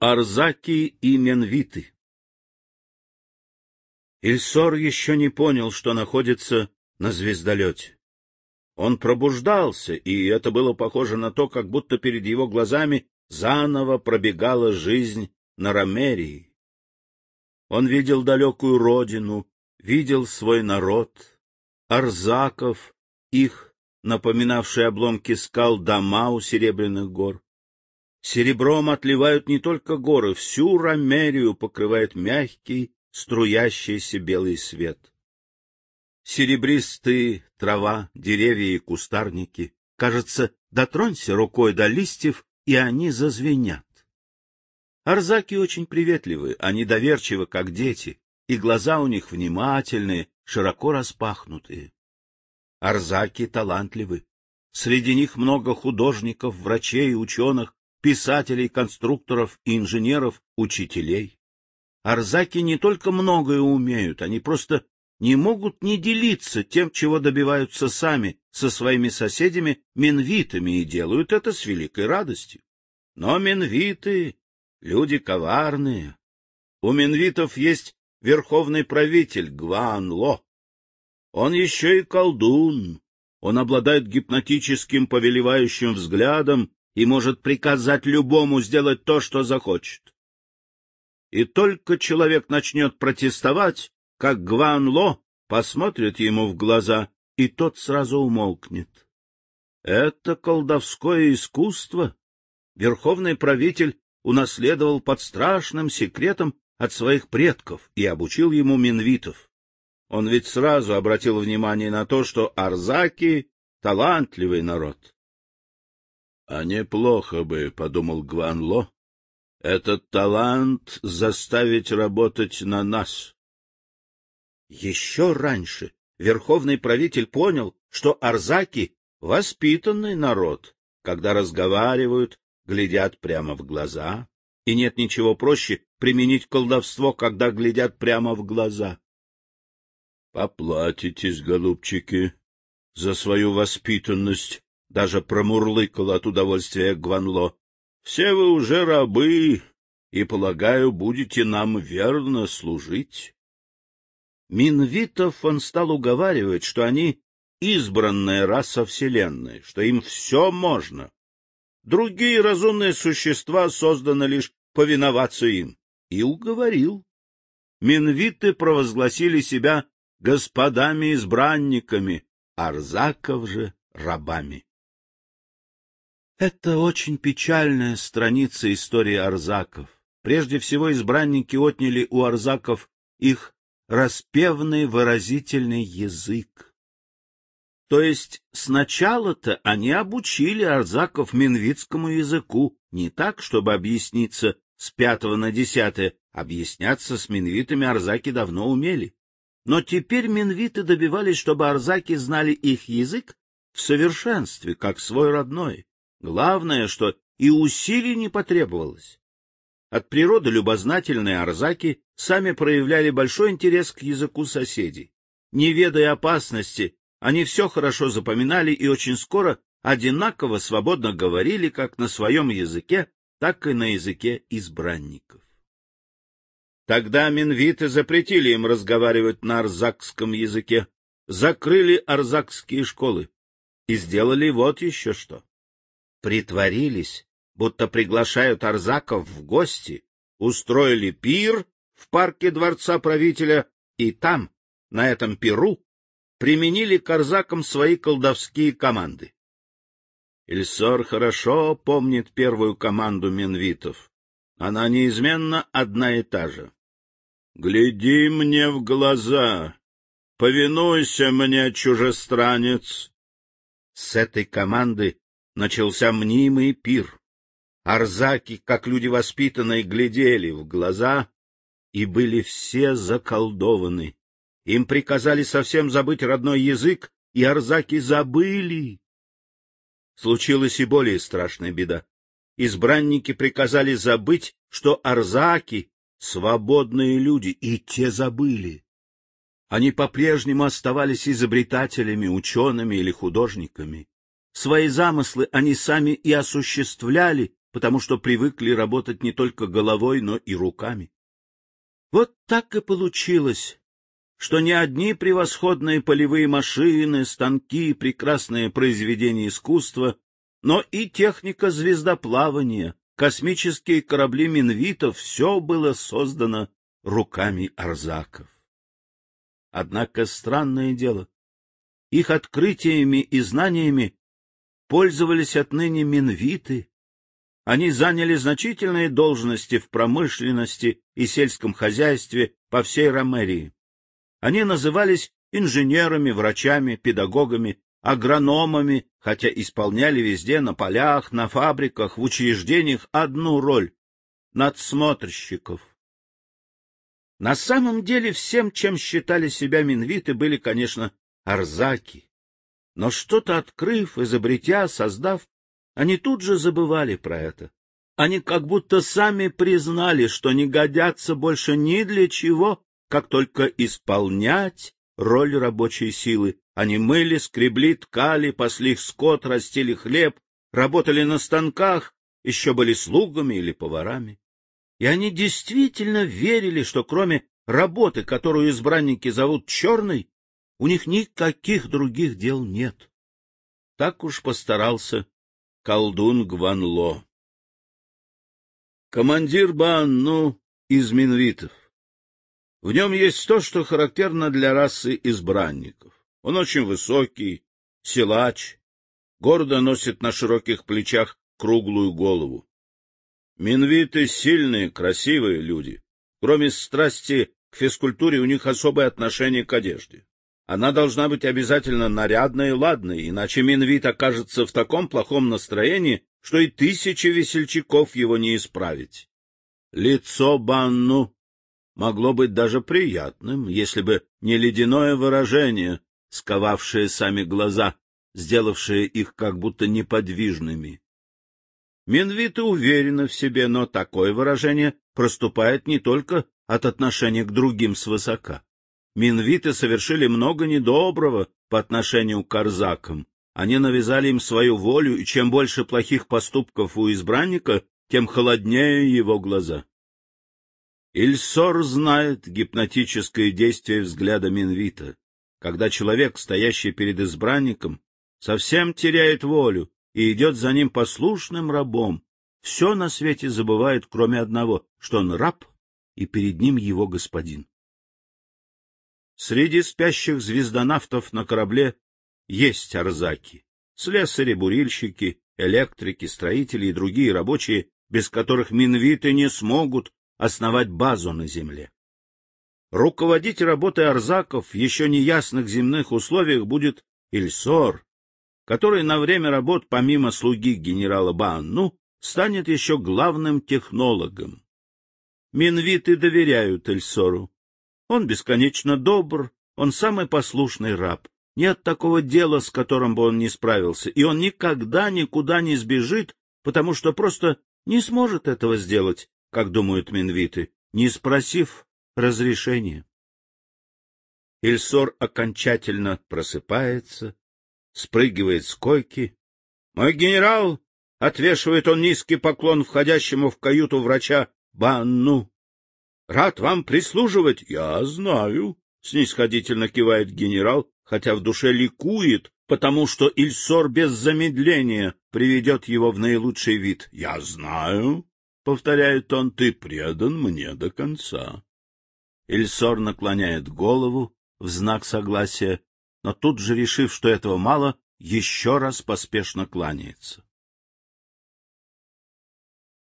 Арзаки и Менвиты Ильсор еще не понял, что находится на звездолете. Он пробуждался, и это было похоже на то, как будто перед его глазами заново пробегала жизнь на Ромерии. Он видел далекую родину, видел свой народ, арзаков, их, напоминавшие обломки скал, дома у Серебряных гор. Серебром отливают не только горы, всю Ромерию покрывает мягкий, струящийся белый свет. Серебристые трава, деревья и кустарники. Кажется, дотронься рукой до листьев, и они зазвенят. Арзаки очень приветливы, они доверчивы, как дети, и глаза у них внимательные, широко распахнутые. Арзаки талантливы. Среди них много художников, врачей, ученых, писателей, конструкторов и инженеров, учителей. Арзаки не только многое умеют, они просто не могут не делиться тем, чего добиваются сами со своими соседями минвитами и делают это с великой радостью. Но минвиты — люди коварные. У минвитов есть верховный правитель Гван-Ло. Он еще и колдун. Он обладает гипнотическим повелевающим взглядом и может приказать любому сделать то, что захочет. И только человек начнет протестовать, как Гван-Ло посмотрит ему в глаза, и тот сразу умолкнет. Это колдовское искусство. Верховный правитель унаследовал под страшным секретом от своих предков и обучил ему минвитов. Он ведь сразу обратил внимание на то, что арзаки — талантливый народ. — А неплохо бы, — подумал Гван-Ло, — этот талант заставить работать на нас. Еще раньше верховный правитель понял, что арзаки — воспитанный народ, когда разговаривают, глядят прямо в глаза, и нет ничего проще применить колдовство, когда глядят прямо в глаза. — Поплатитесь, голубчики, за свою воспитанность, — даже промурлыкал от удовольствия Гванло. — Все вы уже рабы, и, полагаю, будете нам верно служить. Минвитов он стал уговаривать, что они избранная раса Вселенной, что им все можно. Другие разумные существа созданы лишь повиноваться им. И уговорил. Минвиты провозгласили себя господами-избранниками, Арзаков же — рабами. Это очень печальная страница истории Арзаков. Прежде всего, избранники отняли у Арзаков их распевный выразительный язык. То есть сначала-то они обучили Арзаков минвитскому языку, не так, чтобы объясниться с пятого на десятое, объясняться с минвитами Арзаки давно умели. Но теперь минвиты добивались, чтобы Арзаки знали их язык в совершенстве, как свой родной. Главное, что и усилий не потребовалось. От природы любознательные арзаки сами проявляли большой интерес к языку соседей. Не ведая опасности, они все хорошо запоминали и очень скоро одинаково свободно говорили как на своем языке, так и на языке избранников. Тогда минвиты запретили им разговаривать на арзакском языке, закрыли арзакские школы и сделали вот еще что. Притворились, будто приглашают Арзаков в гости, устроили пир в парке дворца правителя, и там, на этом пиру, применили к Арзакам свои колдовские команды. Ильсор хорошо помнит первую команду Менвитов. Она неизменно одна и та же. «Гляди мне в глаза! Повинуйся мне, чужестранец!» С этой команды начался мнимый пир. Арзаки, как люди воспитанные, глядели в глаза и были все заколдованы. Им приказали совсем забыть родной язык, и арзаки забыли. Случилась и более страшная беда. Избранники приказали забыть, что арзаки — свободные люди, и те забыли. Они по-прежнему оставались изобретателями, учеными или художниками. Свои замыслы они сами и осуществляли, потому что привыкли работать не только головой, но и руками. Вот так и получилось, что не одни превосходные полевые машины, станки, прекрасные произведения искусства, но и техника звездоплавания, космические корабли Минвитов — все было создано руками Арзаков. Однако странное дело, их открытиями и знаниями пользовались отныне Минвиты. Они заняли значительные должности в промышленности и сельском хозяйстве по всей Ромерии. Они назывались инженерами, врачами, педагогами, агрономами, хотя исполняли везде на полях, на фабриках, в учреждениях одну роль — надсмотрщиков. На самом деле всем, чем считали себя минвиты, были, конечно, арзаки. Но что-то открыв, изобретя, создав, они тут же забывали про это. Они как будто сами признали, что не годятся больше ни для чего, как только исполнять роль рабочей силы. Они мыли, скребли, ткали, пасли скот, растили хлеб, работали на станках, еще были слугами или поварами. И они действительно верили, что кроме работы, которую избранники зовут черной, у них никаких других дел нет. Так уж постарался колдун Гванло. Командир Банну из Минвитов. В нем есть то, что характерно для расы избранников. Он очень высокий, силач, гордо носит на широких плечах круглую голову. Минвиты — сильные, красивые люди. Кроме страсти к физкультуре, у них особое отношение к одежде. Она должна быть обязательно нарядной и ладной, иначе Минвит окажется в таком плохом настроении, что и тысячи весельчаков его не исправить. Лицо Банну могло быть даже приятным, если бы не ледяное выражение, сковавшее сами глаза, сделавшее их как будто неподвижными. Минвиты уверены в себе, но такое выражение проступает не только от отношения к другим свысока. Минвиты совершили много недоброго по отношению к арзакам. Они навязали им свою волю, и чем больше плохих поступков у избранника, тем холоднее его глаза. Ильсор знает гипнотическое действие взгляда Минвита. Когда человек, стоящий перед избранником, совсем теряет волю, и идет за ним послушным рабом, все на свете забывает, кроме одного, что он раб, и перед ним его господин. Среди спящих звездонавтов на корабле есть арзаки, слесари, бурильщики, электрики, строители и другие рабочие, без которых минвиты не смогут основать базу на земле. Руководить работой арзаков в еще неясных земных условиях будет Ильсор, который на время работ, помимо слуги генерала Банну, станет еще главным технологом. Минвиты доверяют Эльсору. Он бесконечно добр, он самый послушный раб. Нет такого дела, с которым бы он не справился, и он никогда никуда не сбежит, потому что просто не сможет этого сделать, как думают минвиты, не спросив разрешения. Ильсор окончательно просыпается, спрыгивает с койки. — Мой генерал! — отвешивает он низкий поклон входящему в каюту врача Банну. — Рад вам прислуживать. — Я знаю, — снисходительно кивает генерал, хотя в душе ликует, потому что Ильсор без замедления приведет его в наилучший вид. — Я знаю, — повторяет он, — ты предан мне до конца. Ильсор наклоняет голову в знак согласия, но тут же, решив, что этого мало, еще раз поспешно кланяется.